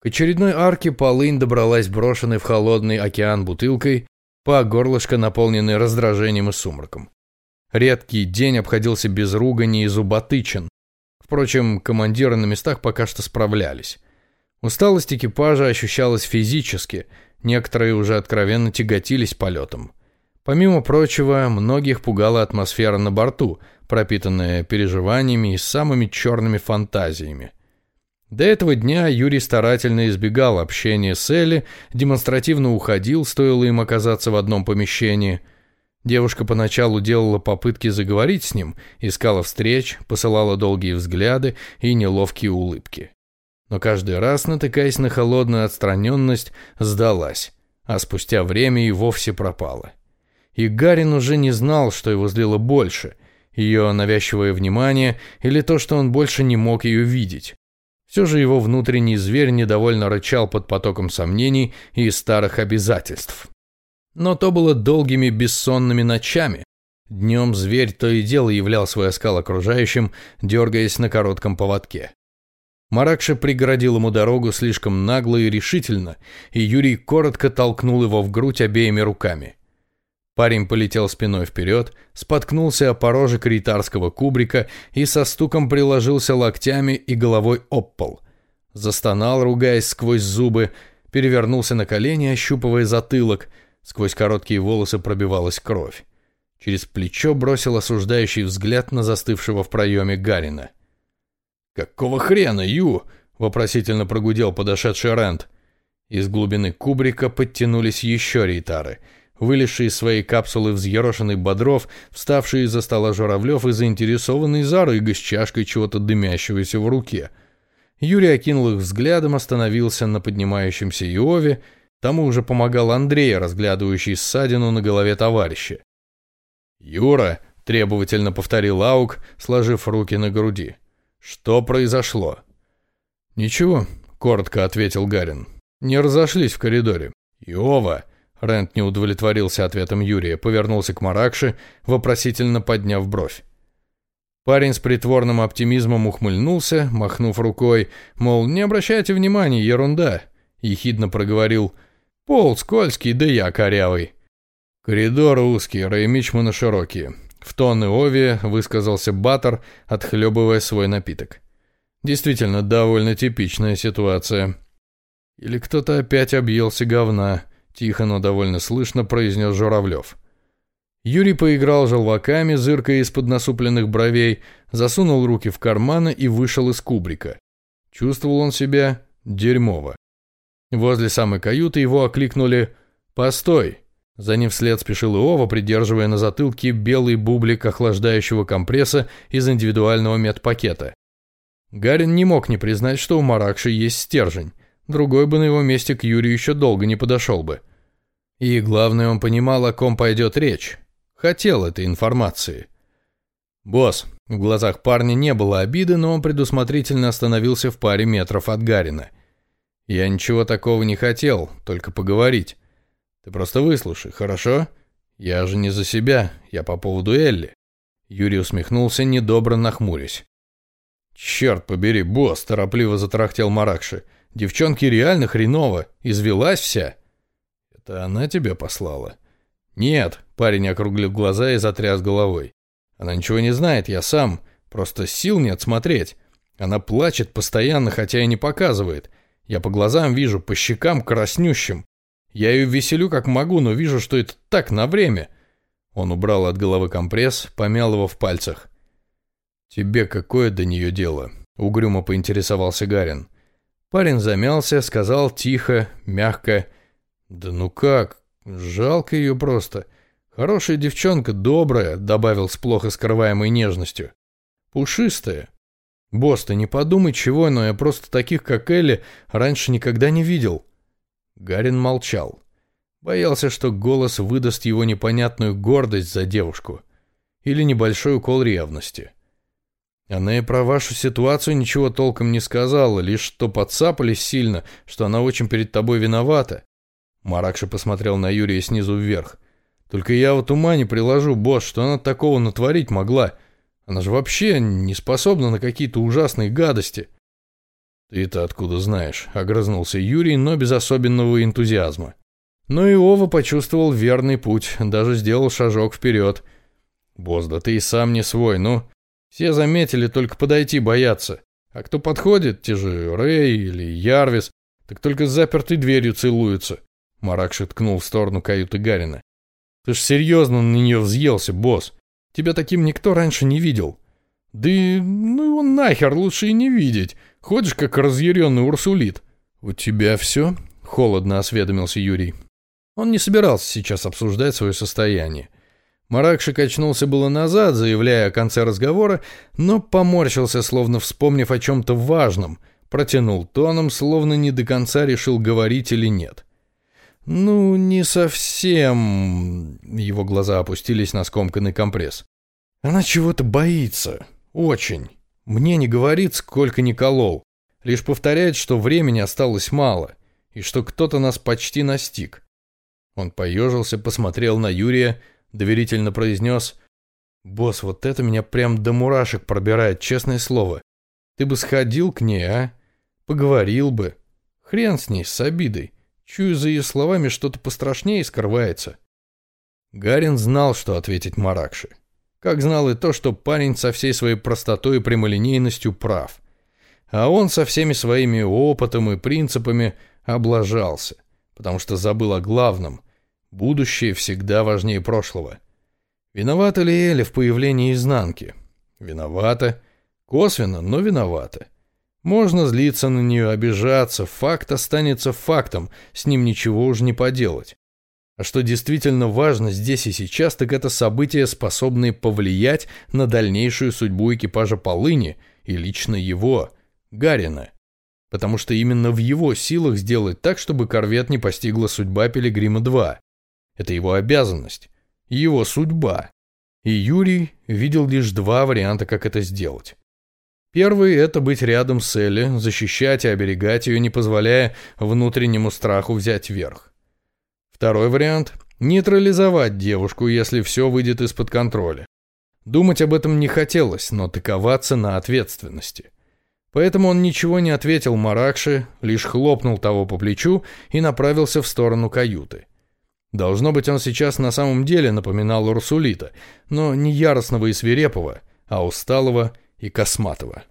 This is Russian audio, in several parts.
К очередной арке полынь добралась брошенной в холодный океан бутылкой, по горлышко наполненной раздражением и сумраком. Редкий день обходился без ругани и зуботычин. Впрочем, командиры на местах пока что справлялись. Усталость экипажа ощущалась физически, некоторые уже откровенно тяготились полетом. Помимо прочего, многих пугала атмосфера на борту, пропитанная переживаниями и самыми черными фантазиями. До этого дня Юрий старательно избегал общения с Элли, демонстративно уходил, стоило им оказаться в одном помещении. Девушка поначалу делала попытки заговорить с ним, искала встреч, посылала долгие взгляды и неловкие улыбки. Но каждый раз, натыкаясь на холодную отстраненность, сдалась, а спустя время и вовсе пропала. И Гарин уже не знал, что его злило больше – ее навязчивое внимание или то, что он больше не мог ее видеть. Все же его внутренний зверь недовольно рычал под потоком сомнений и старых обязательств. Но то было долгими бессонными ночами. Днем зверь то и дело являл свой оскал окружающим, дергаясь на коротком поводке. Маракша преградил ему дорогу слишком нагло и решительно, и Юрий коротко толкнул его в грудь обеими руками. Парень полетел спиной вперед, споткнулся о порожек ритарского кубрика и со стуком приложился локтями и головой об пол. Застонал, ругаясь сквозь зубы, перевернулся на колени, ощупывая затылок. Сквозь короткие волосы пробивалась кровь. Через плечо бросил осуждающий взгляд на застывшего в проеме Гарина. «Какого хрена, Ю?» — вопросительно прогудел подошедший Рент. Из глубины кубрика подтянулись еще рейтары — вылезший из своей капсулы взъерошенный Бодров, вставший из-за стола Журавлев и заинтересованный Зарыга с чашкой чего-то дымящегося в руке. Юрий окинул их взглядом, остановился на поднимающемся Иове, тому уже помогал Андрей, разглядывающий ссадину на голове товарища. «Юра», — требовательно повторил Аук, сложив руки на груди, — «что произошло?» «Ничего», — коротко ответил Гарин, — «не разошлись в коридоре». «Иова», Рент не удовлетворился ответом Юрия, повернулся к Маракше, вопросительно подняв бровь. Парень с притворным оптимизмом ухмыльнулся, махнув рукой, мол, не обращайте внимания, ерунда, ехидно проговорил «Пол скользкий, да я корявый». Коридор узкий, Реймичмана широкие. В тон Иови высказался Баттер, отхлебывая свой напиток. Действительно, довольно типичная ситуация. Или кто-то опять объелся говна. Тихо, но довольно слышно произнес Журавлев. Юрий поиграл желваками, зыркая из-под насупленных бровей, засунул руки в карманы и вышел из кубрика. Чувствовал он себя дерьмово. Возле самой каюты его окликнули «Постой!». За ним вслед спешил Иова, придерживая на затылке белый бублик охлаждающего компресса из индивидуального медпакета. Гарин не мог не признать, что у Маракши есть стержень. Другой бы на его месте к Юрию еще долго не подошел бы. И главное, он понимал, о ком пойдет речь. Хотел этой информации. «Босс», в глазах парня не было обиды, но он предусмотрительно остановился в паре метров от Гарина. «Я ничего такого не хотел, только поговорить. Ты просто выслушай, хорошо? Я же не за себя, я по поводу Элли». Юрий усмехнулся, недобро нахмурясь. «Черт побери, босс!» – торопливо затрахтел Маракши. «Девчонке реально хреново, извелась вся». «Это она тебя послала?» «Нет», — парень округлил глаза и затряс головой. «Она ничего не знает, я сам. Просто сил нет смотреть. Она плачет постоянно, хотя и не показывает. Я по глазам вижу, по щекам краснющим. Я ее веселю как могу, но вижу, что это так, на время». Он убрал от головы компресс, помял его в пальцах. «Тебе какое до нее дело?» — угрюмо поинтересовался Гарин. Парень замялся, сказал тихо, мягко — «Да ну как? Жалко ее просто. Хорошая девчонка, добрая», — добавил с плохо скрываемой нежностью. «Пушистая. Босс, ты не подумай чего, но я просто таких, как Элли, раньше никогда не видел». Гарин молчал. Боялся, что голос выдаст его непонятную гордость за девушку. Или небольшой укол ревности. Она и про вашу ситуацию ничего толком не сказала, лишь что подцапались сильно, что она очень перед тобой виновата. Маракша посмотрел на Юрия снизу вверх. «Только я вот ума не приложу, босс, что она такого натворить могла. Она же вообще не способна на какие-то ужасные гадости». «Ты-то откуда знаешь?» — огрызнулся Юрий, но без особенного энтузиазма. Но и Ова почувствовал верный путь, даже сделал шажок вперед. «Босс, да ты и сам не свой, ну. Все заметили, только подойти боятся. А кто подходит, те же Рэй или Ярвис, так только с запертой дверью целуются». Маракши ткнул в сторону каюты Гарина. «Ты ж серьезно на нее взъелся, босс. Тебя таким никто раньше не видел. Да и ну его нахер лучше и не видеть. Ходишь, как разъяренный урсулит. «У тебя все?» — холодно осведомился Юрий. Он не собирался сейчас обсуждать свое состояние. Маракши качнулся было назад, заявляя о конце разговора, но поморщился, словно вспомнив о чем-то важном, протянул тоном, словно не до конца решил говорить или нет. «Ну, не совсем...» Его глаза опустились на скомканный компресс. «Она чего-то боится. Очень. Мне не говорит, сколько не колол. Лишь повторяет, что времени осталось мало, и что кто-то нас почти настиг». Он поежился, посмотрел на Юрия, доверительно произнес «Босс, вот это меня прям до мурашек пробирает, честное слово. Ты бы сходил к ней, а? Поговорил бы. Хрен с ней, с обидой. Чую, за ее словами что-то пострашнее скрывается. Гарин знал, что ответить Маракши. Как знал и то, что парень со всей своей простотой и прямолинейностью прав. А он со всеми своими опытом и принципами облажался, потому что забыл о главном. Будущее всегда важнее прошлого. Виновата ли Эля в появлении изнанки? Виновата. Косвенно, но виновата. Можно злиться на нее, обижаться, факт останется фактом, с ним ничего уже не поделать. А что действительно важно здесь и сейчас, так это события, способные повлиять на дальнейшую судьбу экипажа Полыни и лично его, Гарина. Потому что именно в его силах сделать так, чтобы корвет не постигла судьба Пилигрима-2. Это его обязанность, его судьба. И Юрий видел лишь два варианта, как это сделать. Первый – это быть рядом с Элли, защищать и оберегать ее, не позволяя внутреннему страху взять верх. Второй вариант – нейтрализовать девушку, если все выйдет из-под контроля. Думать об этом не хотелось, но таковаться на ответственности. Поэтому он ничего не ответил Маракше, лишь хлопнул того по плечу и направился в сторону каюты. Должно быть, он сейчас на самом деле напоминал Урсулита, но не яростного и свирепого, а усталого и Косматова.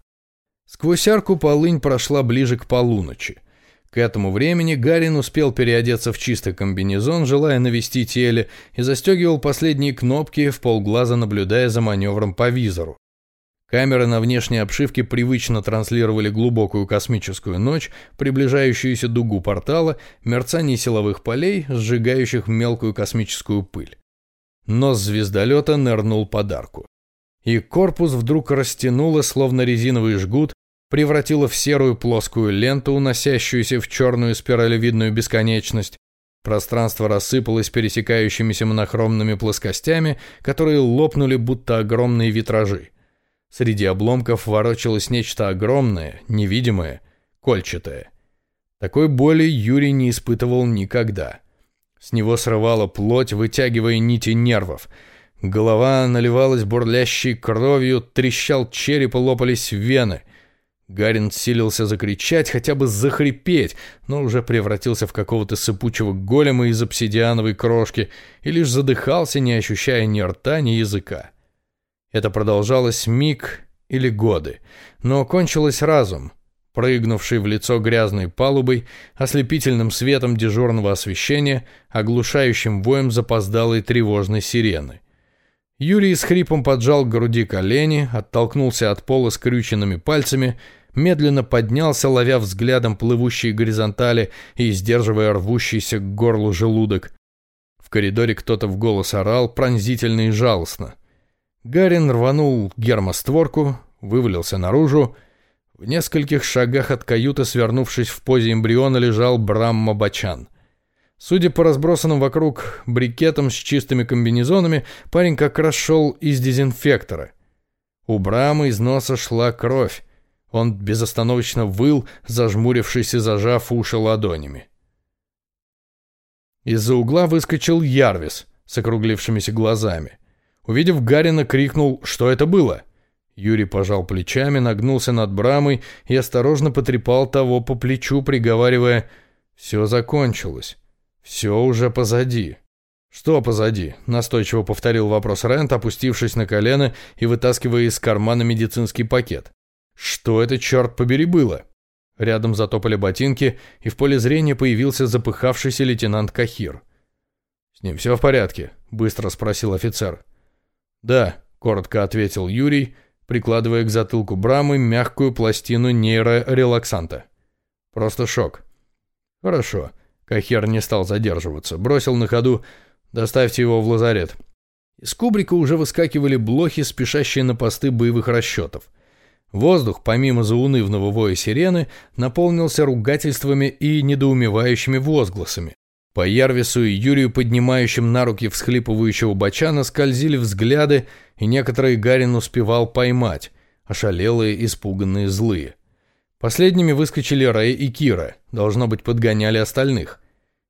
Сквозь арку полынь прошла ближе к полуночи. К этому времени Гарин успел переодеться в чистый комбинезон, желая навестить теле, и застегивал последние кнопки, в полглаза наблюдая за маневром по визору. Камеры на внешней обшивке привычно транслировали глубокую космическую ночь, приближающуюся дугу портала, мерцание силовых полей, сжигающих мелкую космическую пыль. Нос звездолета нырнул под арку и корпус вдруг растянуло, словно резиновый жгут, превратило в серую плоскую ленту, уносящуюся в черную спиралевидную бесконечность. Пространство рассыпалось пересекающимися монохромными плоскостями, которые лопнули, будто огромные витражи. Среди обломков ворочалось нечто огромное, невидимое, кольчатое. Такой боли Юрий не испытывал никогда. С него срывала плоть, вытягивая нити нервов — Голова наливалась бурлящей кровью, трещал череп и лопались вены. Гарин силился закричать, хотя бы захрипеть, но уже превратился в какого-то сыпучего голема из обсидиановой крошки и лишь задыхался, не ощущая ни рта, ни языка. Это продолжалось миг или годы, но кончилось разум, прыгнувший в лицо грязной палубой, ослепительным светом дежурного освещения, оглушающим воем запоздалой тревожной сирены. Юрий с хрипом поджал к груди колени, оттолкнулся от пола скрюченными пальцами, медленно поднялся, ловя взглядом плывущие горизонтали и сдерживая рвущийся к горлу желудок. В коридоре кто-то в голос орал, пронзительно и жалостно. Гарин рванул гермостворку, вывалился наружу. В нескольких шагах от каюты, свернувшись в позе эмбриона, лежал Брамма Бачан — Судя по разбросанным вокруг брикетам с чистыми комбинезонами, парень как раз шел из дезинфектора. У Брамы из носа шла кровь. Он безостановочно выл, зажмурившись и зажав уши ладонями. Из-за угла выскочил Ярвис с округлившимися глазами. Увидев Гарина, крикнул «Что это было?». Юрий пожал плечами, нагнулся над брамой и осторожно потрепал того по плечу, приговаривая «Все закончилось. Все уже позади». «Что позади?» – настойчиво повторил вопрос Рент, опустившись на колено и вытаскивая из кармана медицинский пакет. «Что это, черт побери, было?» Рядом затопали ботинки, и в поле зрения появился запыхавшийся лейтенант Кахир. «С ним все в порядке?» – быстро спросил офицер. «Да», – коротко ответил Юрий, прикладывая к затылку Брамы мягкую пластину нейрорелаксанта. «Просто шок». «Хорошо». Кахер не стал задерживаться, бросил на ходу «Доставьте его в лазарет». Из кубрика уже выскакивали блохи, спешащие на посты боевых расчетов. Воздух, помимо заунывного воя сирены, наполнился ругательствами и недоумевающими возгласами. По Ярвису и Юрию, поднимающим на руки всхлипывающего бочана, скользили взгляды, и некоторые Гарин успевал поймать, ошалелые, испуганные, злые. Последними выскочили Рэй и Кира, должно быть, подгоняли остальных.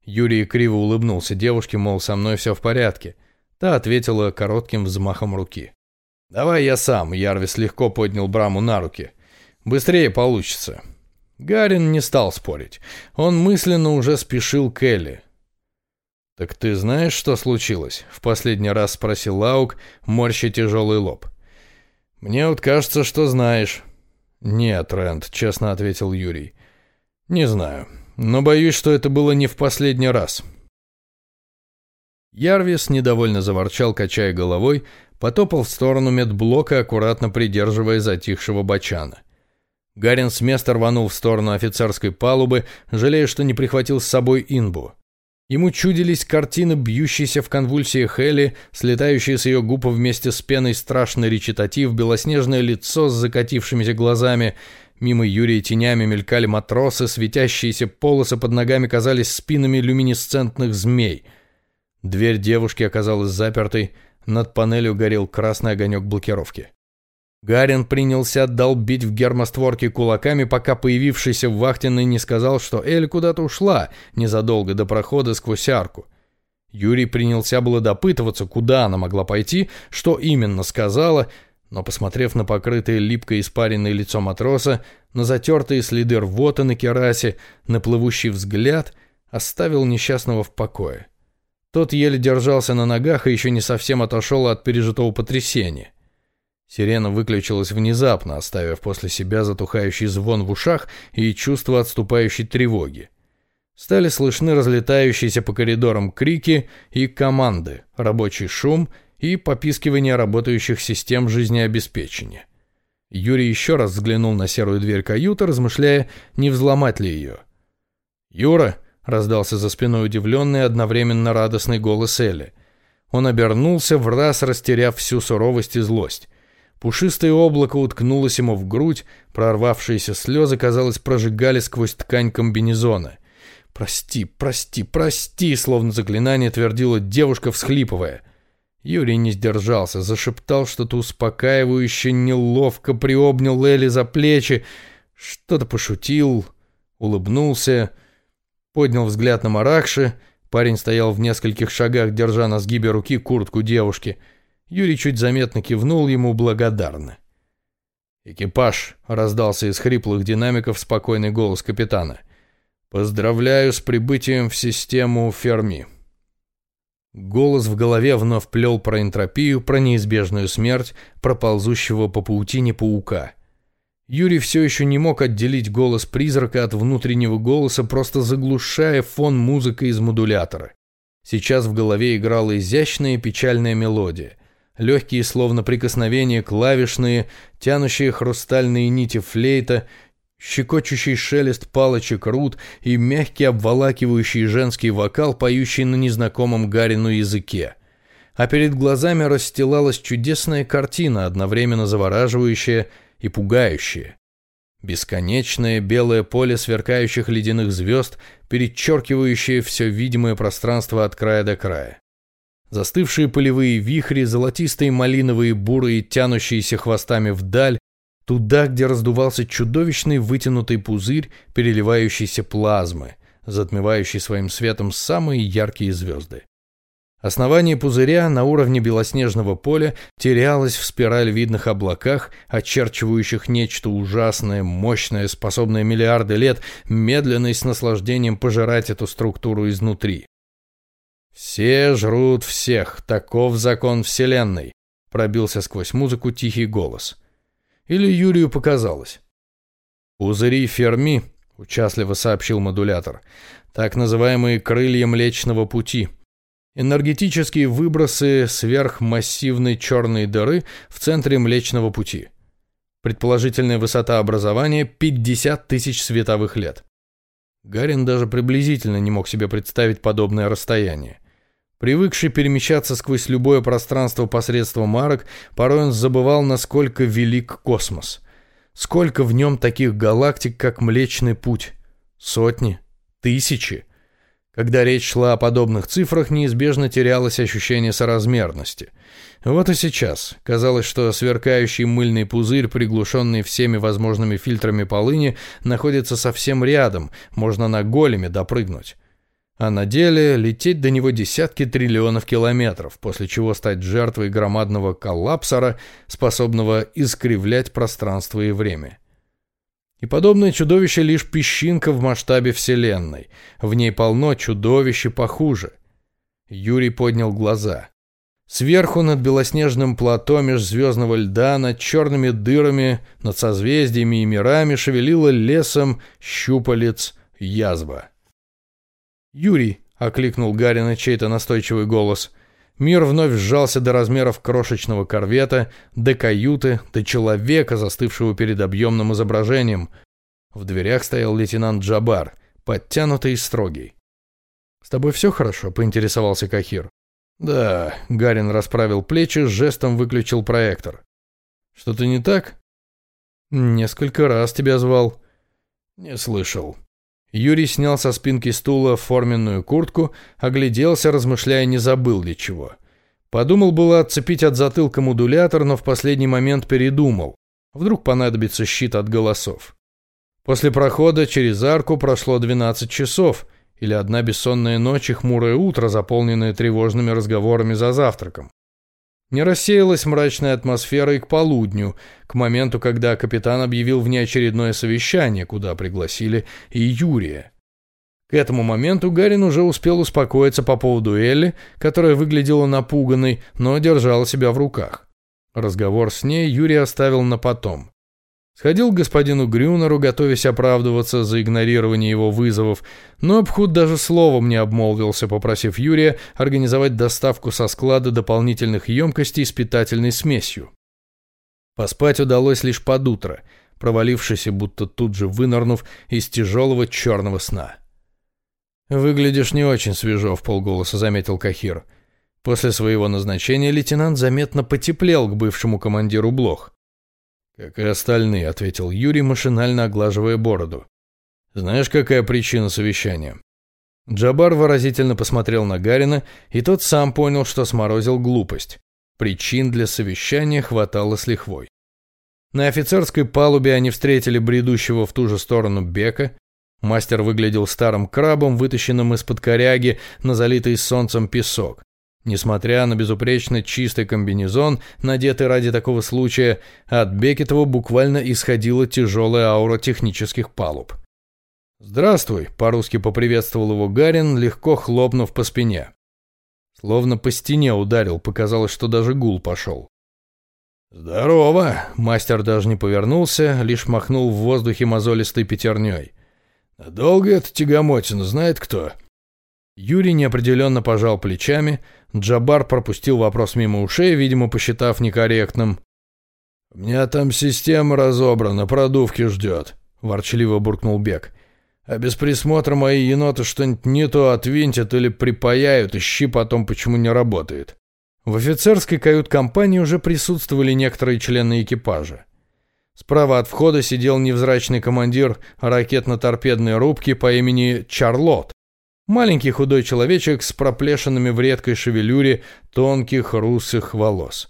Юрий криво улыбнулся девушке, мол, со мной все в порядке. Та ответила коротким взмахом руки. «Давай я сам», — Ярвис легко поднял Браму на руки. «Быстрее получится». Гарин не стал спорить. Он мысленно уже спешил к Элли. «Так ты знаешь, что случилось?» — в последний раз спросил Лаук, морща тяжелый лоб. «Мне вот кажется, что знаешь». «Нет, Рэнд», — честно ответил Юрий. «Не знаю, но боюсь, что это было не в последний раз». Ярвис недовольно заворчал, качая головой, потопал в сторону медблока, аккуратно придерживая затихшего бочана. Гарин с места рванул в сторону офицерской палубы, жалея, что не прихватил с собой инбу. Ему чудились картины, бьющиеся в конвульсиях Элли, слетающие с ее губ вместе с пеной страшный речитатив, белоснежное лицо с закатившимися глазами. Мимо Юрия тенями мелькали матросы, светящиеся полосы под ногами казались спинами люминесцентных змей. Дверь девушки оказалась запертой, над панелью горел красный огонек блокировки. Гарин принялся долбить в гермостворки кулаками, пока появившийся в вахтенной не сказал, что Эль куда-то ушла незадолго до прохода сквозь арку. Юрий принялся было допытываться, куда она могла пойти, что именно сказала, но, посмотрев на покрытое липкой испаренное лицо матроса, на затертые следы рвота на керасе, на плывущий взгляд, оставил несчастного в покое. Тот еле держался на ногах и еще не совсем отошел от пережитого потрясения. Сирена выключилась внезапно, оставив после себя затухающий звон в ушах и чувство отступающей тревоги. Стали слышны разлетающиеся по коридорам крики и команды, рабочий шум и попискивание работающих систем жизнеобеспечения. Юрий еще раз взглянул на серую дверь каюты, размышляя, не взломать ли ее. «Юра!» — раздался за спиной удивленный одновременно радостный голос Элли. Он обернулся, в раз растеряв всю суровость и злость. Пушистое облако уткнулось ему в грудь, прорвавшиеся слезы, казалось, прожигали сквозь ткань комбинезона. «Прости, прости, прости!» — словно заклинание твердила девушка, всхлипывая. Юрий не сдержался, зашептал что-то успокаивающе, неловко приобнял Элли за плечи, что-то пошутил, улыбнулся, поднял взгляд на Маракши. Парень стоял в нескольких шагах, держа на сгибе руки куртку девушки — Юрий чуть заметно кивнул ему благодарно. «Экипаж!» — раздался из хриплых динамиков спокойный голос капитана. «Поздравляю с прибытием в систему Ферми». Голос в голове вновь плел про энтропию, про неизбежную смерть, про ползущего по паутине паука. Юрий все еще не мог отделить голос призрака от внутреннего голоса, просто заглушая фон музыкой из модулятора. Сейчас в голове играла изящная печальная мелодия — легкие, словно прикосновения, клавишные, тянущие хрустальные нити флейта, щекочущий шелест палочек рут и мягкий обволакивающий женский вокал, поющий на незнакомом Гарину языке. А перед глазами расстилалась чудесная картина, одновременно завораживающая и пугающая. Бесконечное белое поле сверкающих ледяных звезд, перечеркивающее все видимое пространство от края до края. Застывшие полевые вихри, золотистые малиновые буры, тянущиеся хвостами вдаль, туда, где раздувался чудовищный вытянутый пузырь переливающейся плазмы, затмевающий своим светом самые яркие звезды. Основание пузыря на уровне белоснежного поля терялось в спираль-видных облаках, очерчивающих нечто ужасное, мощное, способное миллиарды лет медленно и с наслаждением пожирать эту структуру изнутри. «Все жрут всех, таков закон Вселенной», — пробился сквозь музыку тихий голос. Или Юрию показалось. «Пузыри Ферми», — участливо сообщил модулятор, — «так называемые крылья Млечного Пути». Энергетические выбросы сверхмассивной черной дыры в центре Млечного Пути. Предположительная высота образования 50 тысяч световых лет. Гарин даже приблизительно не мог себе представить подобное расстояние. Привыкший перемещаться сквозь любое пространство посредством марок, порой он забывал, насколько велик космос. Сколько в нем таких галактик, как Млечный Путь? Сотни? Тысячи? Когда речь шла о подобных цифрах, неизбежно терялось ощущение соразмерности. Вот и сейчас. Казалось, что сверкающий мыльный пузырь, приглушенный всеми возможными фильтрами полыни, находится совсем рядом, можно на големе допрыгнуть. А на деле лететь до него десятки триллионов километров, после чего стать жертвой громадного коллапсора, способного искривлять пространство и время. И подобное чудовище лишь песчинка в масштабе Вселенной. В ней полно чудовищ похуже. Юрий поднял глаза. Сверху над белоснежным плато межзвездного льда, над черными дырами, над созвездиями и мирами шевелила лесом щупалец язва. «Юрий!» — окликнул Гарина чей-то настойчивый голос. Мир вновь сжался до размеров крошечного корвета, до каюты, до человека, застывшего перед объемным изображением. В дверях стоял лейтенант Джабар, подтянутый и строгий. «С тобой все хорошо?» — поинтересовался Кахир. «Да», — Гарин расправил плечи, жестом выключил проектор. «Что-то не так?» «Несколько раз тебя звал». «Не слышал». Юрий снял со спинки стула форменную куртку, огляделся, размышляя, не забыл ли чего. Подумал было отцепить от затылка модулятор, но в последний момент передумал. Вдруг понадобится щит от голосов. После прохода через арку прошло 12 часов, или одна бессонная ночь и хмурое утро, заполненное тревожными разговорами за завтраком. Не рассеялась мрачная атмосфера и к полудню, к моменту, когда капитан объявил внеочередное совещание, куда пригласили и Юрия. К этому моменту Гарин уже успел успокоиться по поводу Элли, которая выглядела напуганной, но держала себя в руках. Разговор с ней Юрий оставил на потом. Сходил к господину Грюнеру, готовясь оправдываться за игнорирование его вызовов, но Абхуд даже словом не обмолвился, попросив Юрия организовать доставку со склада дополнительных емкостей с питательной смесью. Поспать удалось лишь под утро, провалившись и будто тут же вынырнув из тяжелого черного сна. «Выглядишь не очень свежо», — в полголоса заметил Кахир. После своего назначения лейтенант заметно потеплел к бывшему командиру Блох. «Как и остальные», — ответил Юрий, машинально оглаживая бороду. «Знаешь, какая причина совещания?» Джабар выразительно посмотрел на Гарина, и тот сам понял, что сморозил глупость. Причин для совещания хватало с лихвой. На офицерской палубе они встретили бредущего в ту же сторону Бека. Мастер выглядел старым крабом, вытащенным из-под коряги на залитый солнцем песок. Несмотря на безупречно чистый комбинезон, надетый ради такого случая, от Бекетова буквально исходила тяжелая аура технических палуб. «Здравствуй», — по-русски поприветствовал его Гарин, легко хлопнув по спине. Словно по стене ударил, показалось, что даже гул пошел. «Здорово!» — мастер даже не повернулся, лишь махнул в воздухе мозолистой пятерней. «Долго это тягомотина, знает кто?» Юрий неопределенно пожал плечами, Джабар пропустил вопрос мимо ушей, видимо, посчитав некорректным. «У меня там система разобрана, продувки ждет», — ворчливо буркнул Бек. «А без присмотра мои еноты что-нибудь не то отвинтят или припаяют, ищи потом, почему не работает». В офицерской кают-компании уже присутствовали некоторые члены экипажа. Справа от входа сидел невзрачный командир ракетно-торпедной рубки по имени Чарлот, Маленький худой человечек с проплешинами в редкой шевелюре тонких русых волос.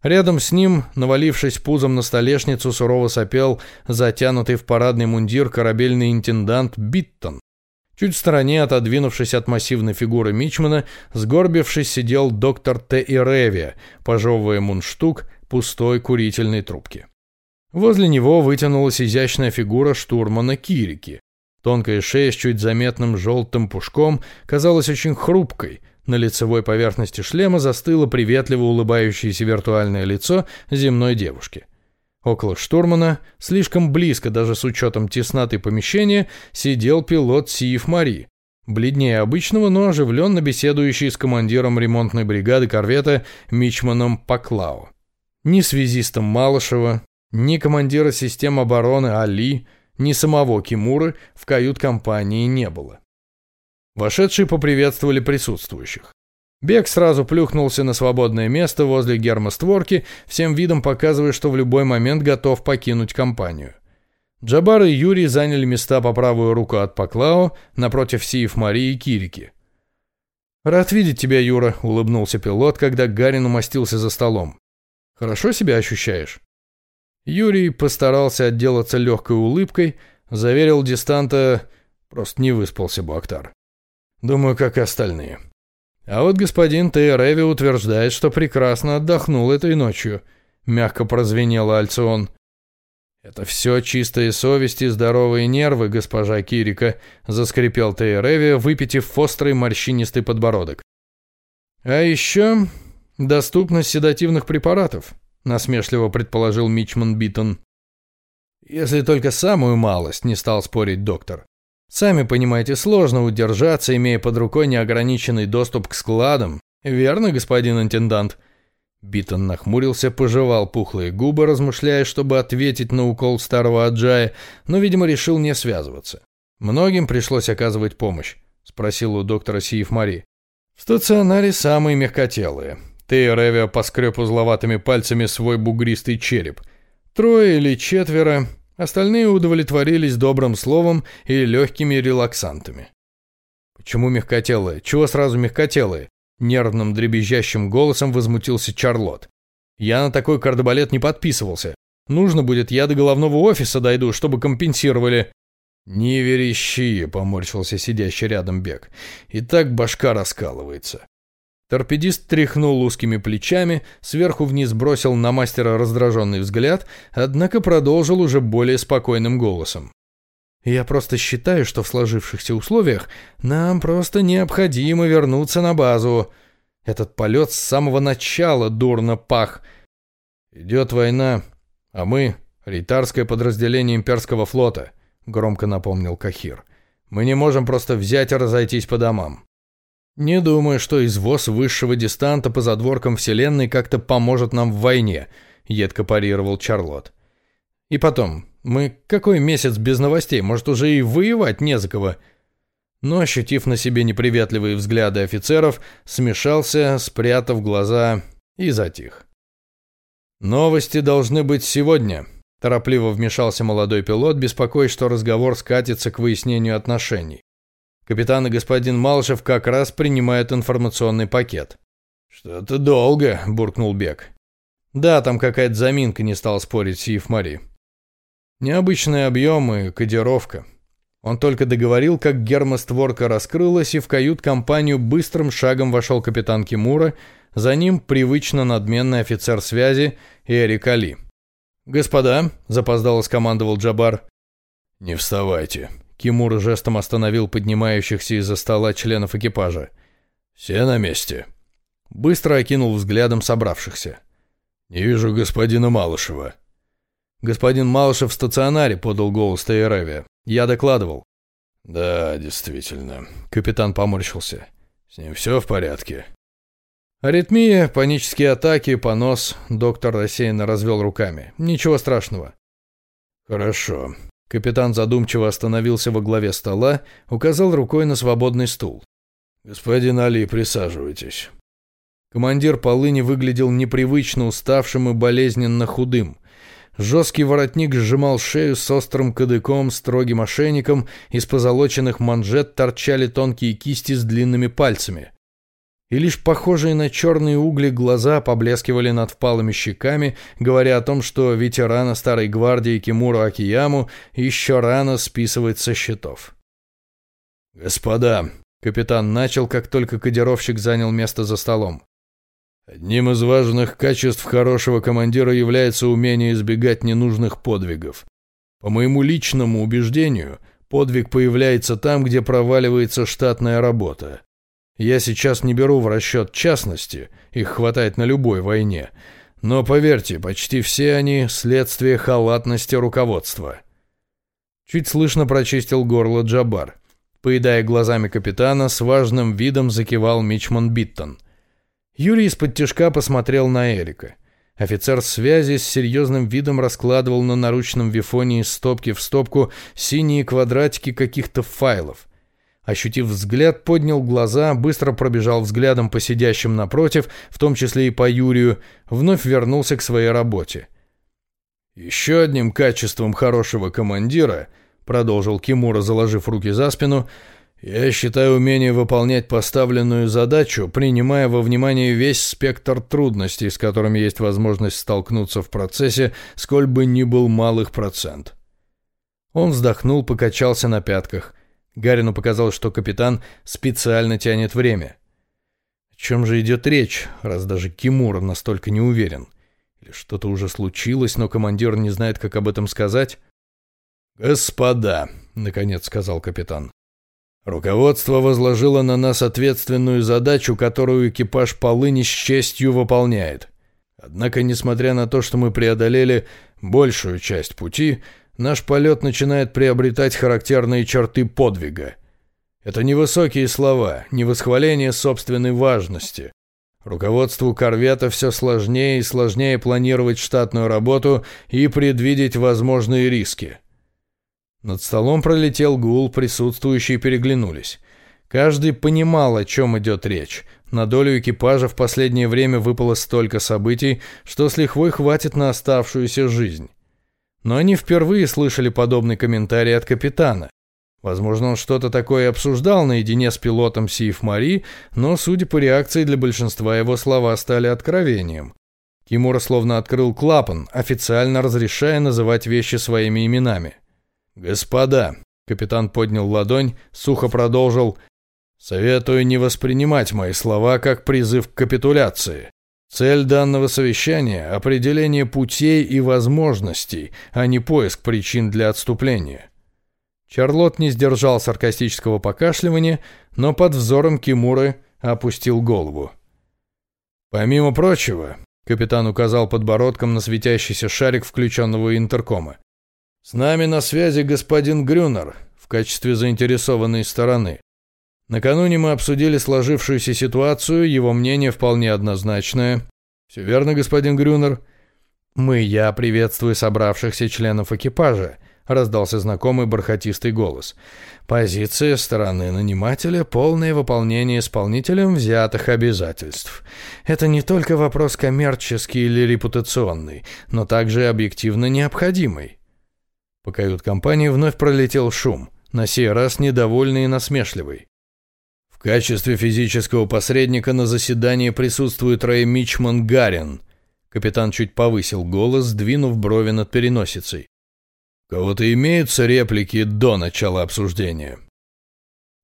Рядом с ним, навалившись пузом на столешницу, сурово сопел затянутый в парадный мундир корабельный интендант Биттон. Чуть в стороне, отодвинувшись от массивной фигуры мичмана, сгорбившись, сидел доктор Т. и Реви, пожевывая мундштук пустой курительной трубки. Возле него вытянулась изящная фигура штурмана Кирики. Тонкая шея с чуть заметным желтым пушком казалась очень хрупкой. На лицевой поверхности шлема застыло приветливо улыбающееся виртуальное лицо земной девушки. Около штурмана, слишком близко даже с учетом тесноты помещения, сидел пилот Сиев Мари, бледнее обычного, но оживленно беседующий с командиром ремонтной бригады корвета Мичманом Паклау. Ни связистом Малышева, ни командира систем обороны Али, ни самого Кимуры в кают-компании не было. Вошедшие поприветствовали присутствующих. Бег сразу плюхнулся на свободное место возле гермостворки, всем видом показывая, что в любой момент готов покинуть компанию. Джабар и Юрий заняли места по правую руку от Паклао, напротив Сиев Марии и Кирики. «Рад видеть тебя, Юра», — улыбнулся пилот, когда Гарин умостился за столом. «Хорошо себя ощущаешь?» Юрий постарался отделаться легкой улыбкой, заверил дистанта, просто не выспался Буактар. Думаю, как и остальные. А вот господин Тейреви утверждает, что прекрасно отдохнул этой ночью. Мягко прозвенел Альцион. «Это все чистые совести и здоровые нервы, госпожа Кирика», — заскрипел Тейреви, выпитив острый морщинистый подбородок. «А еще доступность седативных препаратов», — насмешливо предположил мичман Биттон. «Если только самую малость», — не стал спорить доктор. Сами понимаете, сложно удержаться, имея под рукой неограниченный доступ к складам. Верно, господин интендант?» Биттон нахмурился, пожевал пухлые губы, размышляя, что бы ответить на укол старого Аджая, но, видимо, решил не связываться. «Многим пришлось оказывать помощь?» — спросил у доктора Сиев Мари. «В стационаре самые мягкотелые». Ты, Ревио, поскреб узловатыми пальцами свой бугристый череп. «Трое или четверо, Остальные удовлетворились добрым словом и легкими релаксантами. «Почему мягкотелые? Чего сразу мягкотелые?» Нервным дребезжащим голосом возмутился Чарлот. «Я на такой кардебалет не подписывался. Нужно будет, я до головного офиса дойду, чтобы компенсировали». «Не верещи», — поморщился сидящий рядом Бек. «И так башка раскалывается». Торпедист тряхнул узкими плечами, сверху вниз бросил на мастера раздраженный взгляд, однако продолжил уже более спокойным голосом. «Я просто считаю, что в сложившихся условиях нам просто необходимо вернуться на базу. Этот полет с самого начала дурно пах. Идет война, а мы — рейтарское подразделение имперского флота», — громко напомнил Кахир. «Мы не можем просто взять и разойтись по домам». «Не думаю, что извоз высшего дистанта по задворкам Вселенной как-то поможет нам в войне», — едко парировал Чарлот. «И потом, мы какой месяц без новостей, может, уже и воевать не за кого?» Но, ощутив на себе неприветливые взгляды офицеров, смешался, спрятав глаза и затих. «Новости должны быть сегодня», — торопливо вмешался молодой пилот, беспокоясь, что разговор скатится к выяснению отношений. Капитан и господин Малышев как раз принимают информационный пакет. «Что-то долго», — буркнул Бек. «Да, там какая-то заминка», — не стал спорить Сиев Мари. «Необычные объемы, кодировка». Он только договорил, как гермостворка раскрылась, и в кают-компанию быстрым шагом вошел капитан Кимура, за ним привычно надменный офицер связи Эрик Али. «Господа», — запоздало скомандовал Джабар. «Не вставайте», Кимур жестом остановил поднимающихся из-за стола членов экипажа. «Все на месте?» Быстро окинул взглядом собравшихся. «Не вижу господина Малышева». «Господин Малышев в стационаре», — подал голос Тейревия. «Я докладывал». «Да, действительно». Капитан поморщился. «С ним все в порядке?» «Аритмия, панические атаки, понос», — доктор рассеянно развел руками. «Ничего страшного». «Хорошо. Капитан задумчиво остановился во главе стола, указал рукой на свободный стул. «Господин Али, присаживайтесь». Командир полыни выглядел непривычно уставшим и болезненно худым. Жесткий воротник сжимал шею с острым кадыком, строгим ошейником, из позолоченных манжет торчали тонкие кисти с длинными пальцами и лишь похожие на черные угли глаза поблескивали над впалыми щеками, говоря о том, что ветерана старой гвардии Кимуру Акияму еще рано списывать со счетов. «Господа», — капитан начал, как только кодировщик занял место за столом. «Одним из важных качеств хорошего командира является умение избегать ненужных подвигов. По моему личному убеждению, подвиг появляется там, где проваливается штатная работа. Я сейчас не беру в расчет частности, их хватает на любой войне, но поверьте, почти все они – следствие халатности руководства». Чуть слышно прочистил горло Джабар. Поедая глазами капитана, с важным видом закивал мичман Биттон. Юрий исподтишка посмотрел на Эрика. Офицер связи с серьезным видом раскладывал на наручном вифоне из стопки в стопку синие квадратики каких-то файлов. Ощутив взгляд, поднял глаза, быстро пробежал взглядом по сидящим напротив, в том числе и по Юрию, вновь вернулся к своей работе. «Еще одним качеством хорошего командира», — продолжил Кимура, заложив руки за спину, — «я считаю умение выполнять поставленную задачу, принимая во внимание весь спектр трудностей, с которыми есть возможность столкнуться в процессе, сколь бы ни был малых процент». Он вздохнул, покачался на пятках. Гарину показалось, что капитан специально тянет время. О чем же идет речь, раз даже Кимура настолько не уверен? Или что-то уже случилось, но командир не знает, как об этом сказать? «Господа», — наконец сказал капитан, — «руководство возложило на нас ответственную задачу, которую экипаж полыни с честью выполняет. Однако, несмотря на то, что мы преодолели большую часть пути, наш полет начинает приобретать характерные черты подвига. Это не высокие слова, не восхваление собственной важности, Руководству корвета все сложнее и сложнее планировать штатную работу и предвидеть возможные риски. Над столом пролетел гул, присутствующие переглянулись. Каждый понимал, о чем идет речь. На долю экипажа в последнее время выпало столько событий, что с лихвой хватит на оставшуюся жизнь. Но они впервые слышали подобный комментарий от капитана. Возможно, он что-то такое обсуждал наедине с пилотом Сиев Мари, но, судя по реакции, для большинства его слова стали откровением. Кимура словно открыл клапан, официально разрешая называть вещи своими именами. «Господа», — капитан поднял ладонь, сухо продолжил, «советую не воспринимать мои слова как призыв к капитуляции. Цель данного совещания — определение путей и возможностей, а не поиск причин для отступления». Чарлот не сдержал саркастического покашливания, но под взором Кимуры опустил голову. «Помимо прочего», — капитан указал подбородком на светящийся шарик включенного интеркома, «с нами на связи господин Грюнер в качестве заинтересованной стороны. Накануне мы обсудили сложившуюся ситуацию, его мнение вполне однозначное. Все верно, господин Грюнер?» «Мы, я приветствую собравшихся членов экипажа», — раздался знакомый бархатистый голос. «Позиция стороны нанимателя — полное выполнение исполнителем взятых обязательств. Это не только вопрос коммерческий или репутационный, но также объективно необходимый». По кают-компании вновь пролетел шум, на сей раз недовольный и насмешливый. В качестве физического посредника на заседании присутствует Рэй Мичман Гарин. Капитан чуть повысил голос, сдвинув брови над переносицей кого-то имеются реплики до начала обсуждения?»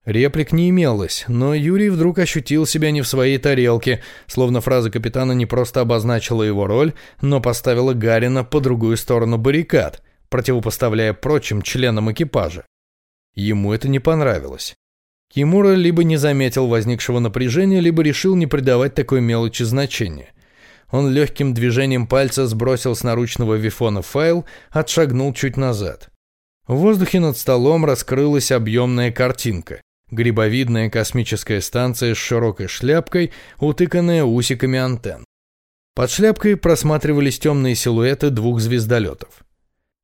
Реплик не имелось, но Юрий вдруг ощутил себя не в своей тарелке, словно фраза капитана не просто обозначила его роль, но поставила Гарина по другую сторону баррикад, противопоставляя прочим членам экипажа. Ему это не понравилось. Кимура либо не заметил возникшего напряжения, либо решил не придавать такой мелочи значения – он легким движением пальца сбросил с наручного вифона файл, отшагнул чуть назад. В воздухе над столом раскрылась объемная картинка. Грибовидная космическая станция с широкой шляпкой, утыканная усиками антенн. Под шляпкой просматривались темные силуэты двух звездолетов.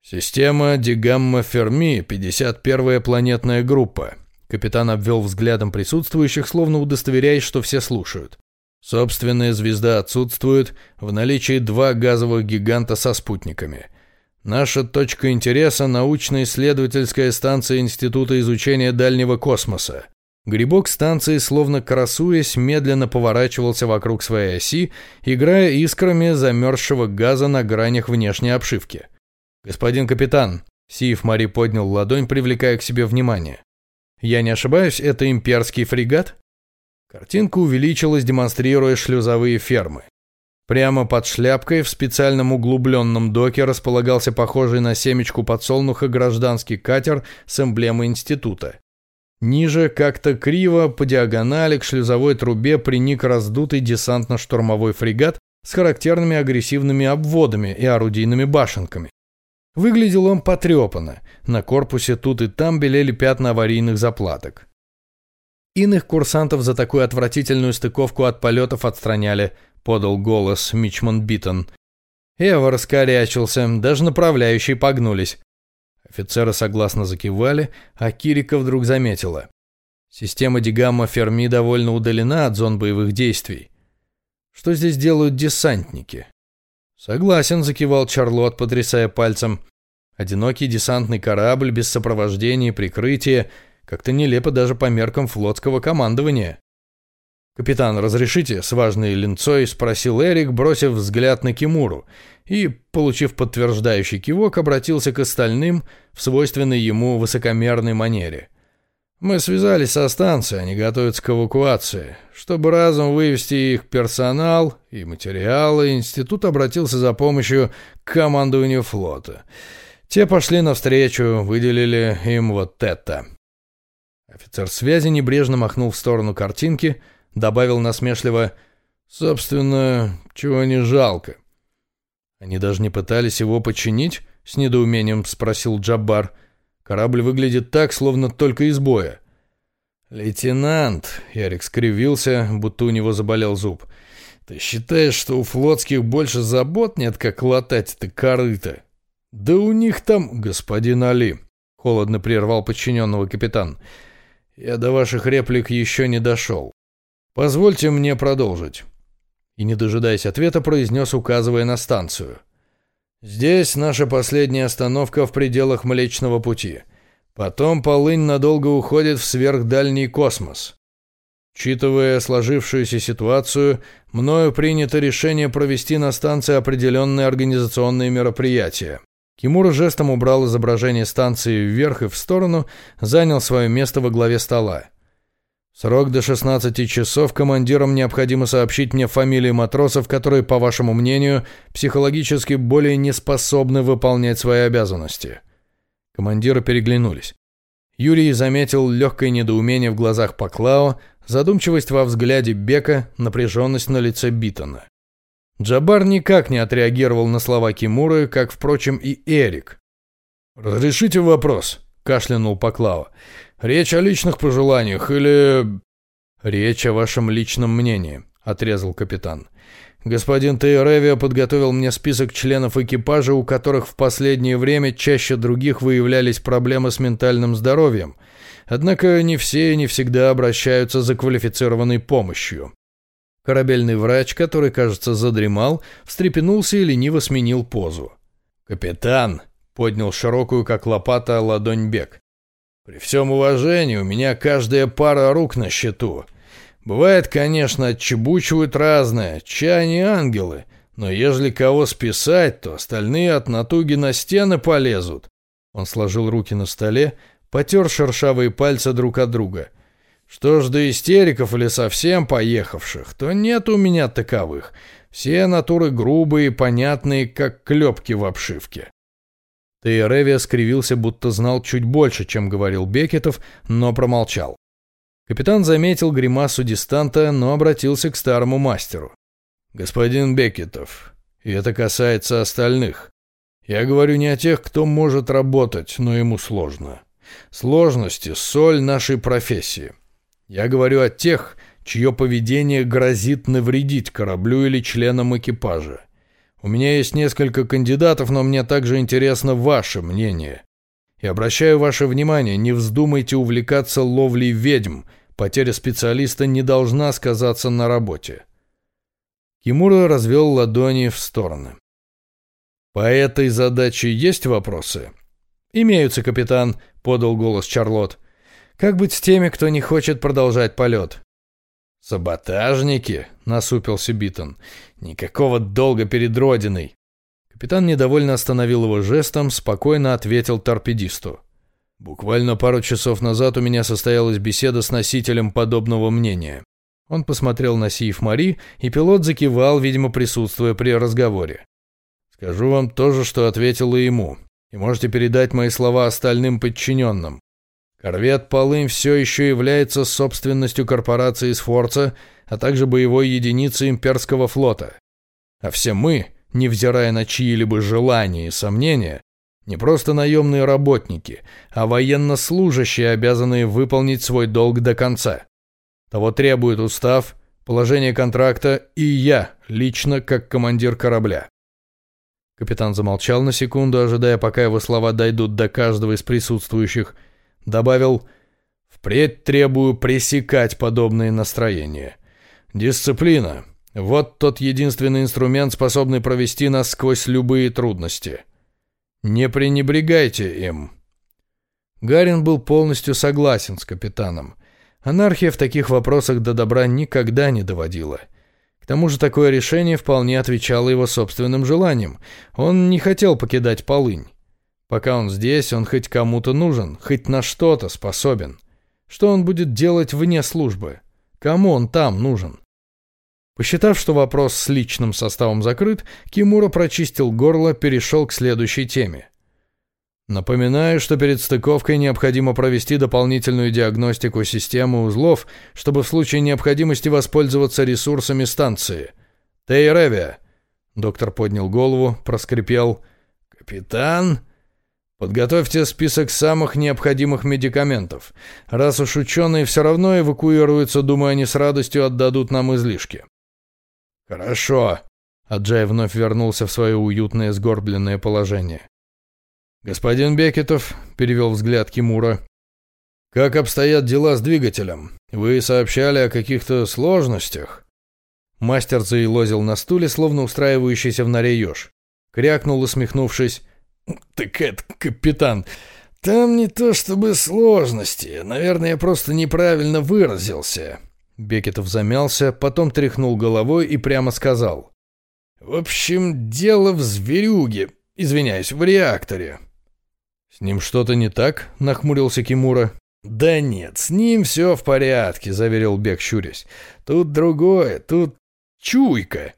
«Система Дигамма-Ферми, 51-я планетная группа». Капитан обвел взглядом присутствующих, словно удостоверяясь, что все слушают. Собственная звезда отсутствует, в наличии два газовых гиганта со спутниками. Наша точка интереса – научно-исследовательская станция Института изучения дальнего космоса. Грибок станции, словно красуясь, медленно поворачивался вокруг своей оси, играя искрами замерзшего газа на гранях внешней обшивки. «Господин капитан», – Сиев Мари поднял ладонь, привлекая к себе внимание. Я не ошибаюсь, это имперский фрегат? Картинка увеличилась, демонстрируя шлюзовые фермы. Прямо под шляпкой в специальном углубленном доке располагался похожий на семечку подсолнуха гражданский катер с эмблемой института. Ниже, как-то криво, по диагонали к шлюзовой трубе приник раздутый десантно-штурмовой фрегат с характерными агрессивными обводами и орудийными башенками. Выглядел он потрепанно, на корпусе тут и там белели пятна аварийных заплаток. Иных курсантов за такую отвратительную стыковку от полетов отстраняли, подал голос мичман Биттон. Эва раскорячился, даже направляющие погнулись. Офицеры согласно закивали, а Кирика вдруг заметила. Система Дигамма Ферми довольно удалена от зон боевых действий. Что здесь делают десантники? Согласен, закивал Чарлот, потрясая пальцем. Одинокий десантный корабль без сопровождения и прикрытия, как-то нелепо даже по меркам флотского командования. «Капитан, разрешите?» – с важной линцой спросил Эрик, бросив взгляд на Кимуру, и, получив подтверждающий кивок, обратился к остальным в свойственной ему высокомерной манере. «Мы связались со станцией, они готовятся к эвакуации. Чтобы разом вывести их персонал и материалы, институт обратился за помощью к командованию флота. Те пошли навстречу, выделили им вот это». Офицер связи небрежно махнул в сторону картинки – добавил насмешливо «Собственно, чего не жалко». «Они даже не пытались его починить?» — с недоумением спросил Джаббар. «Корабль выглядит так, словно только из боя». «Лейтенант», — Ярик скривился, будто у него заболел зуб, — «ты считаешь, что у флотских больше забот нет, как латать это корыто?» «Да у них там...» «Господин Али», — холодно прервал подчиненного капитан, — «я до ваших реплик еще не дошел. «Позвольте мне продолжить». И, не дожидаясь ответа, произнес, указывая на станцию. «Здесь наша последняя остановка в пределах Млечного Пути. Потом полынь надолго уходит в сверхдальний космос. Учитывая сложившуюся ситуацию, мною принято решение провести на станции определенные организационные мероприятия. Кимура жестом убрал изображение станции вверх и в сторону, занял свое место во главе стола. Срок до 16 часов командирам необходимо сообщить мне фамилии матросов, которые, по вашему мнению, психологически более не способны выполнять свои обязанности. Командиры переглянулись. Юрий заметил легкое недоумение в глазах Паклао, задумчивость во взгляде Бека, напряженность на лице Битона. Джабар никак не отреагировал на слова Кимуры, как, впрочем, и Эрик. «Разрешите вопрос?» – кашлянул Паклао. Речь о личных пожеланиях или...» «Речь о вашем личном мнении», — отрезал капитан. «Господин Тейревио подготовил мне список членов экипажа, у которых в последнее время чаще других выявлялись проблемы с ментальным здоровьем. Однако не все и не всегда обращаются за квалифицированной помощью». Корабельный врач, который, кажется, задремал, встрепенулся и лениво сменил позу. «Капитан!» — поднял широкую, как лопата, ладонь Бек. При всем уважении, у меня каждая пара рук на счету. Бывает, конечно, отчебучивают разное, чай ангелы, но ежели кого списать, то остальные от натуги на стены полезут. Он сложил руки на столе, потер шершавые пальцы друг от друга. Что ж до истериков или совсем поехавших, то нет у меня таковых. Все натуры грубые, понятные, как клепки в обшивке. Тейревия скривился, будто знал чуть больше, чем говорил Бекетов, но промолчал. Капитан заметил гримасу дистанта, но обратился к старому мастеру. «Господин Бекетов, и это касается остальных. Я говорю не о тех, кто может работать, но ему сложно. Сложности – соль нашей профессии. Я говорю о тех, чье поведение грозит навредить кораблю или членам экипажа. У меня есть несколько кандидатов, но мне также интересно ваше мнение. И обращаю ваше внимание, не вздумайте увлекаться ловлей ведьм. Потеря специалиста не должна сказаться на работе. Кимура развел ладони в стороны. По этой задаче есть вопросы? Имеются, капитан, подал голос Чарлот. Как быть с теми, кто не хочет продолжать полет? «Саботажники?» — насупился Битон. «Никакого долга перед Родиной!» Капитан недовольно остановил его жестом, спокойно ответил торпедисту. Буквально пару часов назад у меня состоялась беседа с носителем подобного мнения. Он посмотрел на Сиев Мари, и пилот закивал, видимо, присутствуя при разговоре. Скажу вам то же, что ответил ему, и можете передать мои слова остальным подчиненным. Корвет «Полынь» все еще является собственностью корпорации «Сфорца», а также боевой единицы имперского флота. А все мы, невзирая на чьи-либо желания и сомнения, не просто наемные работники, а военнослужащие, обязанные выполнить свой долг до конца. Того требует устав, положение контракта и я, лично, как командир корабля. Капитан замолчал на секунду, ожидая, пока его слова дойдут до каждого из присутствующих. Добавил «Впредь требую пресекать подобные настроения. Дисциплина — вот тот единственный инструмент, способный провести нас сквозь любые трудности». Не пренебрегайте им. Гарин был полностью согласен с капитаном. Анархия в таких вопросах до добра никогда не доводила. К тому же такое решение вполне отвечало его собственным желаниям. Он не хотел покидать полынь. Пока он здесь, он хоть кому-то нужен, хоть на что-то способен. Что он будет делать вне службы? Кому он там нужен? Посчитав, что вопрос с личным составом закрыт, Кимура прочистил горло, перешел к следующей теме. Напоминаю, что перед стыковкой необходимо провести дополнительную диагностику системы узлов, чтобы в случае необходимости воспользоваться ресурсами станции. Тейревия. Доктор поднял голову, проскрипел. «Капитан?» Подготовьте список самых необходимых медикаментов. Раз уж ученые все равно эвакуируются, думаю, они с радостью отдадут нам излишки. «Хорошо», — Аджай вновь вернулся в свое уютное сгорбленное положение. «Господин Бекетов», — перевел взгляд Кимура, — «как обстоят дела с двигателем? Вы сообщали о каких-то сложностях?» Мастер заилозил на стуле, словно устраивающийся в норе еж. Крякнул, усмехнувшись. «Так это, капитан, там не то чтобы сложности. Наверное, я просто неправильно выразился. Бекетов замялся, потом тряхнул головой и прямо сказал. «В общем, дело в зверюге. Извиняюсь, в реакторе». «С ним что-то не так?» — нахмурился Кимура. «Да нет, с ним все в порядке», — заверил Бек, щурясь. «Тут другое, тут чуйка».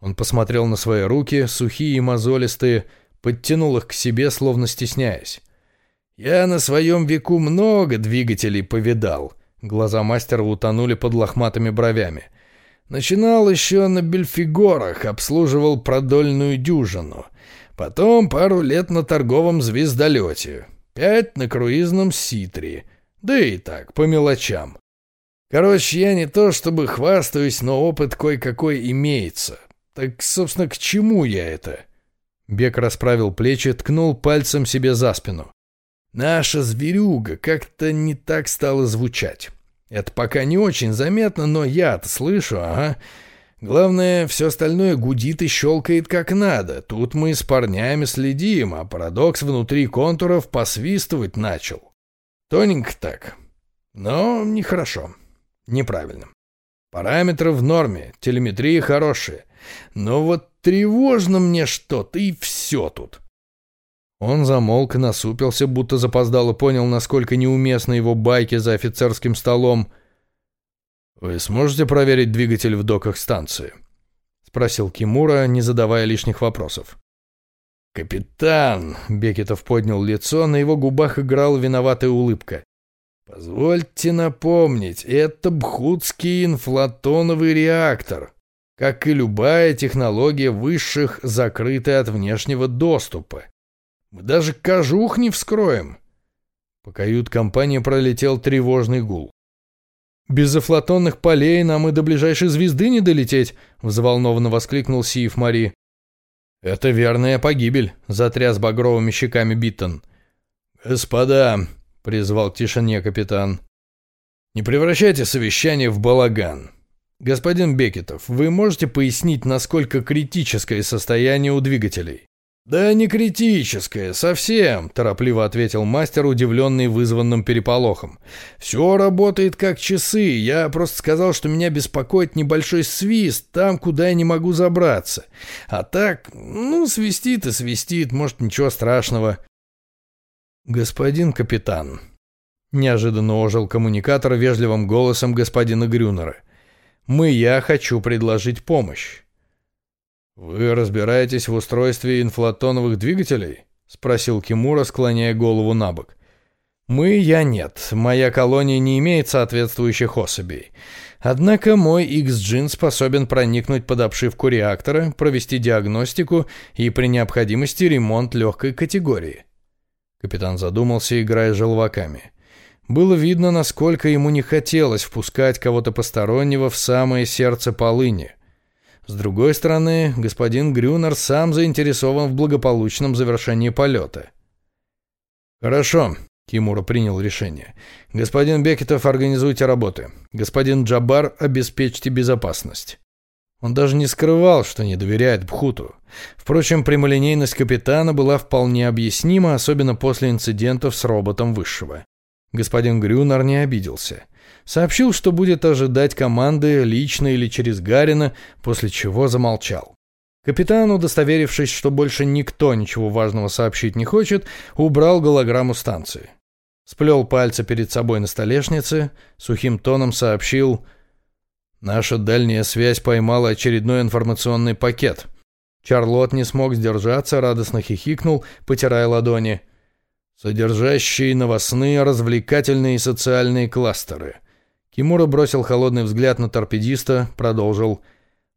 Он посмотрел на свои руки, сухие и мозолистые, подтянул их к себе, словно стесняясь. «Я на своем веку много двигателей повидал. Глаза мастера утонули под лохматыми бровями. Начинал еще на Бельфигорах, обслуживал продольную дюжину. Потом пару лет на торговом звездолете. Пять на круизном Ситри. Да и так, по мелочам. Короче, я не то чтобы хвастаюсь, но опыт кое-какой имеется. Так, собственно, к чему я это? Бек расправил плечи, ткнул пальцем себе за спину. Наша зверюга как-то не так стала звучать. Это пока не очень заметно, но я-то слышу, ага. Главное, все остальное гудит и щелкает как надо. Тут мы с парнями следим, а парадокс внутри контуров посвистывать начал. Тоненько так. Но нехорошо. Неправильно. Параметры в норме, телеметрия хорошая. Но вот тревожно мне что-то, и все тут. Он замолк, насупился, будто запоздало понял, насколько неуместны его байки за офицерским столом. «Вы сможете проверить двигатель в доках станции?» — спросил Кимура, не задавая лишних вопросов. «Капитан!» — Бекетов поднял лицо, на его губах играла виноватая улыбка. «Позвольте напомнить, это бхутский инфлатоновый реактор. Как и любая технология высших, закрытая от внешнего доступа. Мы даже кожух не вскроем. По кают-компании пролетел тревожный гул. «Без афлатонных полей нам и до ближайшей звезды не долететь!» — взволнованно воскликнул Сиев Мари. «Это верная погибель», — затряс багровыми щеками Биттон. «Господа», — призвал к тишине капитан, — «не превращайте совещание в балаган. Господин Бекетов, вы можете пояснить, насколько критическое состояние у двигателей?» «Да не критическое, совсем», – торопливо ответил мастер, удивленный вызванным переполохом. «Все работает как часы. Я просто сказал, что меня беспокоит небольшой свист там, куда я не могу забраться. А так, ну, свистит и свистит, может, ничего страшного». «Господин капитан», — неожиданно ожил коммуникатор вежливым голосом господина Грюнера, — «мы, я хочу предложить помощь». «Вы разбираетесь в устройстве инфлатоновых двигателей?» — спросил Кимура, склоняя голову на бок. «Мы, я нет. Моя колония не имеет соответствующих особей. Однако мой X-Gin способен проникнуть под обшивку реактора, провести диагностику и при необходимости ремонт легкой категории». Капитан задумался, играя желваками. Было видно, насколько ему не хотелось впускать кого-то постороннего в самое сердце полыни. С другой стороны, господин Грюнер сам заинтересован в благополучном завершении полета. «Хорошо», Кимура принял решение. «Господин Бекетов, организуйте работы. Господин Джабар, обеспечьте безопасность». Он даже не скрывал, что не доверяет Бхуту. Впрочем, прямолинейность капитана была вполне объяснима, особенно после инцидентов с роботом Высшего. Господин Грюнер не обиделся. Сообщил, что будет ожидать команды лично или через Гарина, после чего замолчал. Капитан, удостоверившись, что больше никто ничего важного сообщить не хочет, убрал голограмму станции. Сплел пальцы перед собой на столешнице, сухим тоном сообщил «Наша дальняя связь поймала очередной информационный пакет». Чарлот не смог сдержаться, радостно хихикнул, потирая ладони. «Содержащие новостные, развлекательные и социальные кластеры». Кимура бросил холодный взгляд на торпедиста, продолжил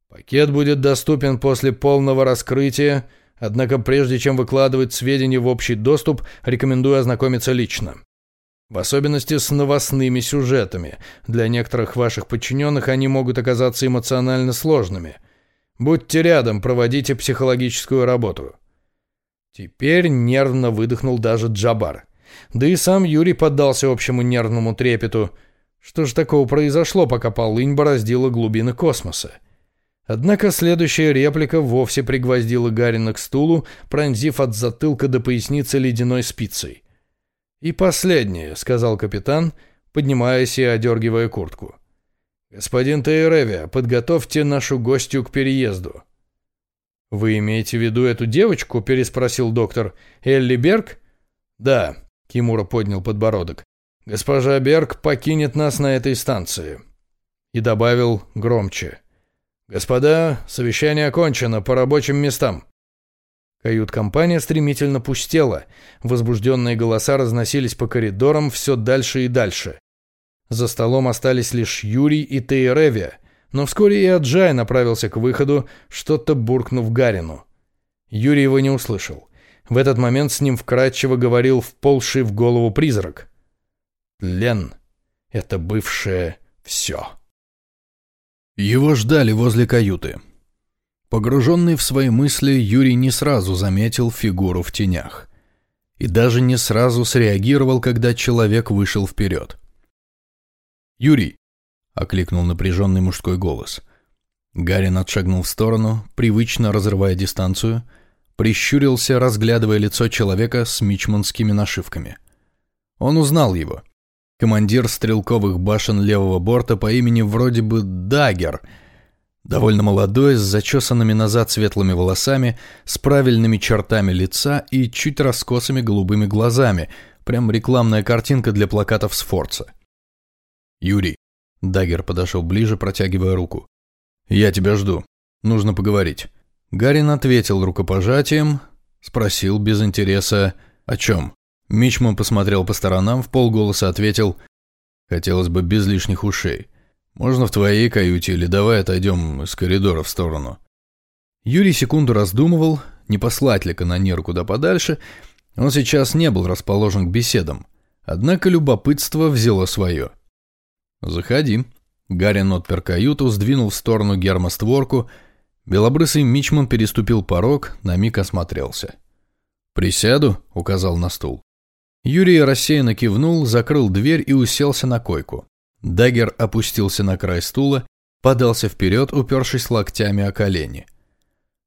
«Пакет будет доступен после полного раскрытия, однако прежде чем выкладывать сведения в общий доступ, рекомендую ознакомиться лично. В особенности с новостными сюжетами. Для некоторых ваших подчиненных они могут оказаться эмоционально сложными. Будьте рядом, проводите психологическую работу. Теперь нервно выдохнул даже Джабар. Да и сам Юрий поддался общему нервному трепету. Что же такого произошло, пока полынь бороздила глубины космоса? Однако следующая реплика вовсе пригвоздила Гарина к стулу, пронзив от затылка до поясницы ледяной спицей. «И последнее», — сказал капитан, поднимаясь и одергивая куртку. «Господин Тейревия, подготовьте нашу гостью к переезду». «Вы имеете в виду эту девочку?» — переспросил доктор. «Элли Берг?» «Да», — Кимура поднял подбородок. «Госпожа Берг покинет нас на этой станции». И добавил громче. «Господа, совещание окончено, по рабочим местам». Кают-компания стремительно пустела, возбужденные голоса разносились по коридорам все дальше и дальше. За столом остались лишь Юрий и Тейревия, но вскоре и Аджай направился к выходу, что-то буркнув Гарину. Юрий его не услышал. В этот момент с ним вкратчиво говорил вползший в голову призрак. «Лен — это бывшее все». Его ждали возле каюты. Погруженный в свои мысли, Юрий не сразу заметил фигуру в тенях. И даже не сразу среагировал, когда человек вышел вперед. «Юрий!» — окликнул напряженный мужской голос. Гарин отшагнул в сторону, привычно разрывая дистанцию, прищурился, разглядывая лицо человека с мичманскими нашивками. Он узнал его. Командир стрелковых башен левого борта по имени вроде бы Дагер — Довольно молодой, с зачесанными назад светлыми волосами, с правильными чертами лица и чуть раскосыми голубыми глазами. Прям рекламная картинка для плакатов с Форца. «Юрий». Дагер подошел ближе, протягивая руку. «Я тебя жду. Нужно поговорить». Гарин ответил рукопожатием, спросил без интереса «О чем?». Мичман посмотрел по сторонам, в полголоса ответил «Хотелось бы без лишних ушей». Можно в твоей каюте или давай отойдем из коридора в сторону?» Юрий секунду раздумывал, не послать ли канонеру куда подальше. Он сейчас не был расположен к беседам. Однако любопытство взяло свое. «Заходи». Гарин отпер каюту, сдвинул в сторону гермостворку. Белобрысый мичман переступил порог, на миг осмотрелся. «Присяду», — указал на стул. Юрий рассеянно кивнул, закрыл дверь и уселся на койку. Даггер опустился на край стула, подался вперед, упершись локтями о колени.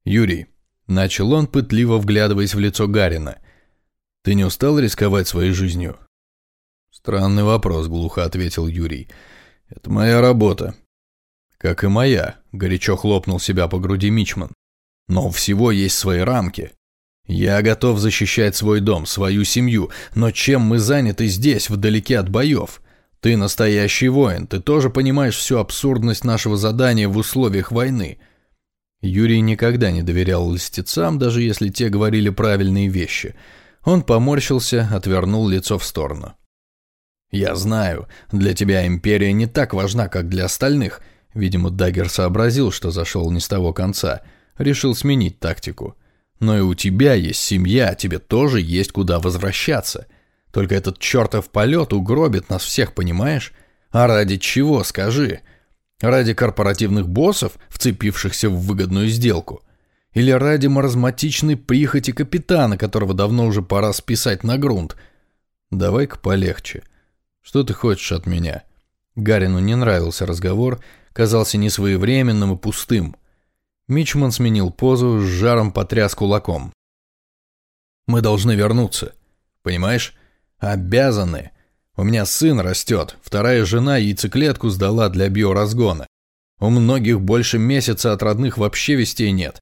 «Юрий», — начал он, пытливо вглядываясь в лицо Гарина, — «ты не устал рисковать своей жизнью?» «Странный вопрос», — глухо ответил Юрий. «Это моя работа». «Как и моя», — горячо хлопнул себя по груди Мичман. «Но у всего есть свои рамки. Я готов защищать свой дом, свою семью, но чем мы заняты здесь, вдалеке от боев? Ты настоящий воин, ты тоже понимаешь всю абсурдность нашего задания в условиях войны. Юрий никогда не доверял льстецам, даже если те говорили правильные вещи. Он поморщился, отвернул лицо в сторону. «Я знаю, для тебя империя не так важна, как для остальных», Видимо, Даггер сообразил, что зашел не с того конца, решил сменить тактику. Но и у тебя есть семья, тебе тоже есть куда возвращаться. Только этот чертов полет угробит нас всех, понимаешь? А ради чего, скажи? Ради корпоративных боссов, вцепившихся в выгодную сделку? Или ради маразматичной прихоти капитана, которого давно уже пора списать на грунт? Давай-ка полегче. Что ты хочешь от меня?» Гарину не нравился разговор, казался несвоевременным и пустым. Мичман сменил позу, с жаром потряс кулаком. «Мы должны вернуться. Понимаешь? Обязаны. У меня сын растет, вторая жена яйцеклетку сдала для биоразгона. У многих больше месяца от родных вообще вестей нет.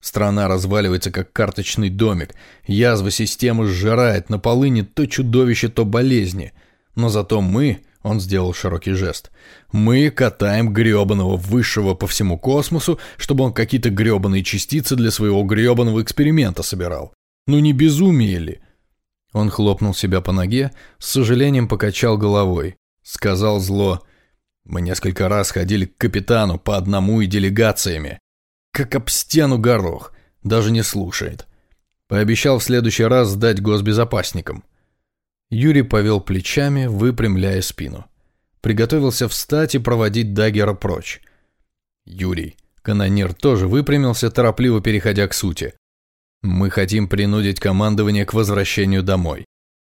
Страна разваливается, как карточный домик. Язва системы сжирает на полыни то чудовище, то болезни. Но зато мы он сделал широкий жест. «Мы катаем гребаного высшего по всему космосу, чтобы он какие-то гребаные частицы для своего гребаного эксперимента собирал. Ну не безумие ли?» Он хлопнул себя по ноге, с сожалением покачал головой. Сказал зло. «Мы несколько раз ходили к капитану по одному и делегациями. Как об стену горох. Даже не слушает. Пообещал в следующий раз сдать госбезопасникам. Юрий повел плечами, выпрямляя спину. Приготовился встать и проводить Даггера прочь. Юрий, канонир, тоже выпрямился, торопливо переходя к сути. Мы хотим принудить командование к возвращению домой.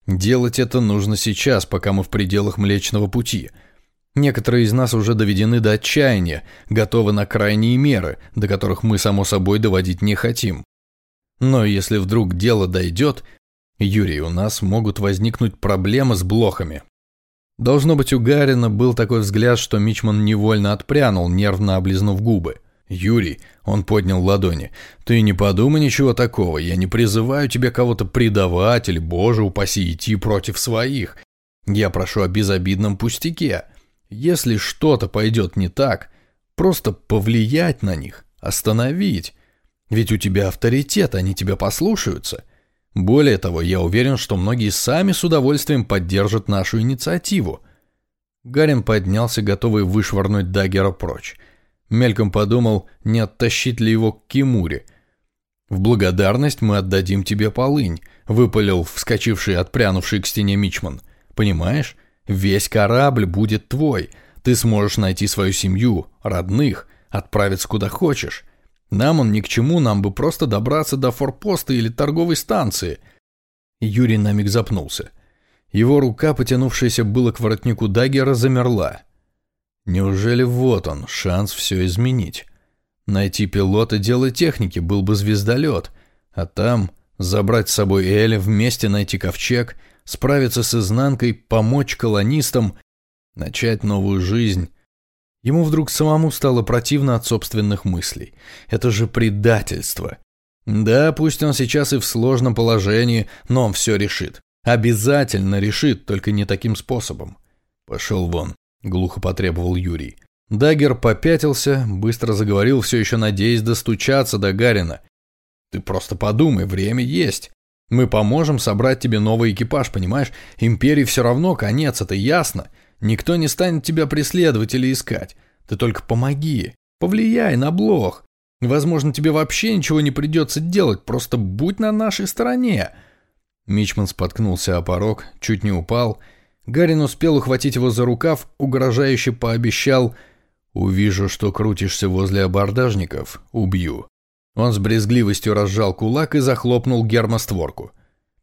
Делать это нужно сейчас, пока мы в пределах Млечного Пути. Некоторые из нас уже доведены до отчаяния, готовы на крайние меры, до которых мы, само собой, доводить не хотим. Но если вдруг дело дойдет, «Юрий, у нас могут возникнуть проблемы с блохами». Должно быть, у Гарина был такой взгляд, что Мичман невольно отпрянул, нервно облизнув губы. «Юрий», — он поднял ладони, — «ты не подумай ничего такого, я не призываю тебя кого-то предавать или, боже упаси, идти против своих. Я прошу о безобидном пустяке. Если что-то пойдет не так, просто повлиять на них, остановить. Ведь у тебя авторитет, они тебя послушаются». Более того, я уверен, что многие сами с удовольствием поддержат нашу инициативу. Гарин поднялся, готовый вышвырнуть Даггера прочь. Мельком подумал, не оттащить ли его к Кимуре. «В благодарность мы отдадим тебе полынь», — выпалил вскочивший, отпрянувший к стене Мичман. «Понимаешь? Весь корабль будет твой. Ты сможешь найти свою семью, родных, отправиться куда хочешь. Нам он ни к чему, нам бы просто добраться до форпоста или торговой станции. Юрий на миг запнулся. Его рука, потянувшаяся было к воротнику Даггера, замерла. Неужели вот он, шанс все изменить? Найти пилота – дело техники, был бы звездолет. А там забрать с собой Эля, вместе найти ковчег, справиться с изнанкой, помочь колонистам, начать новую жизнь. Ему вдруг самому стало противно от собственных мыслей. Это же предательство. Да, пусть он сейчас и в сложном положении, но он все решит. Обязательно решит, только не таким способом. Пошел вон, глухо потребовал Юрий. Дагер попятился, быстро заговорил, все еще надеясь достучаться до Гарина. Ты просто подумай, время есть. Мы поможем собрать тебе новый экипаж, понимаешь? Империи все равно конец, это ясно. Никто не станет тебя преследовать или искать. Ты только помоги, повлияй на блох. Возможно, тебе вообще ничего не придется делать, просто будь на нашей стороне». Мичман споткнулся о порог, чуть не упал. Гарин успел ухватить его за рукав, угрожающе пообещал «Увижу, что крутишься возле абордажников, убью». Он с брезгливостью разжал кулак и захлопнул гермостворку.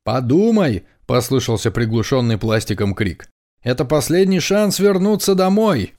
«Подумай!» – послышался приглушенный пластиком крик. Это последний шанс вернуться домой.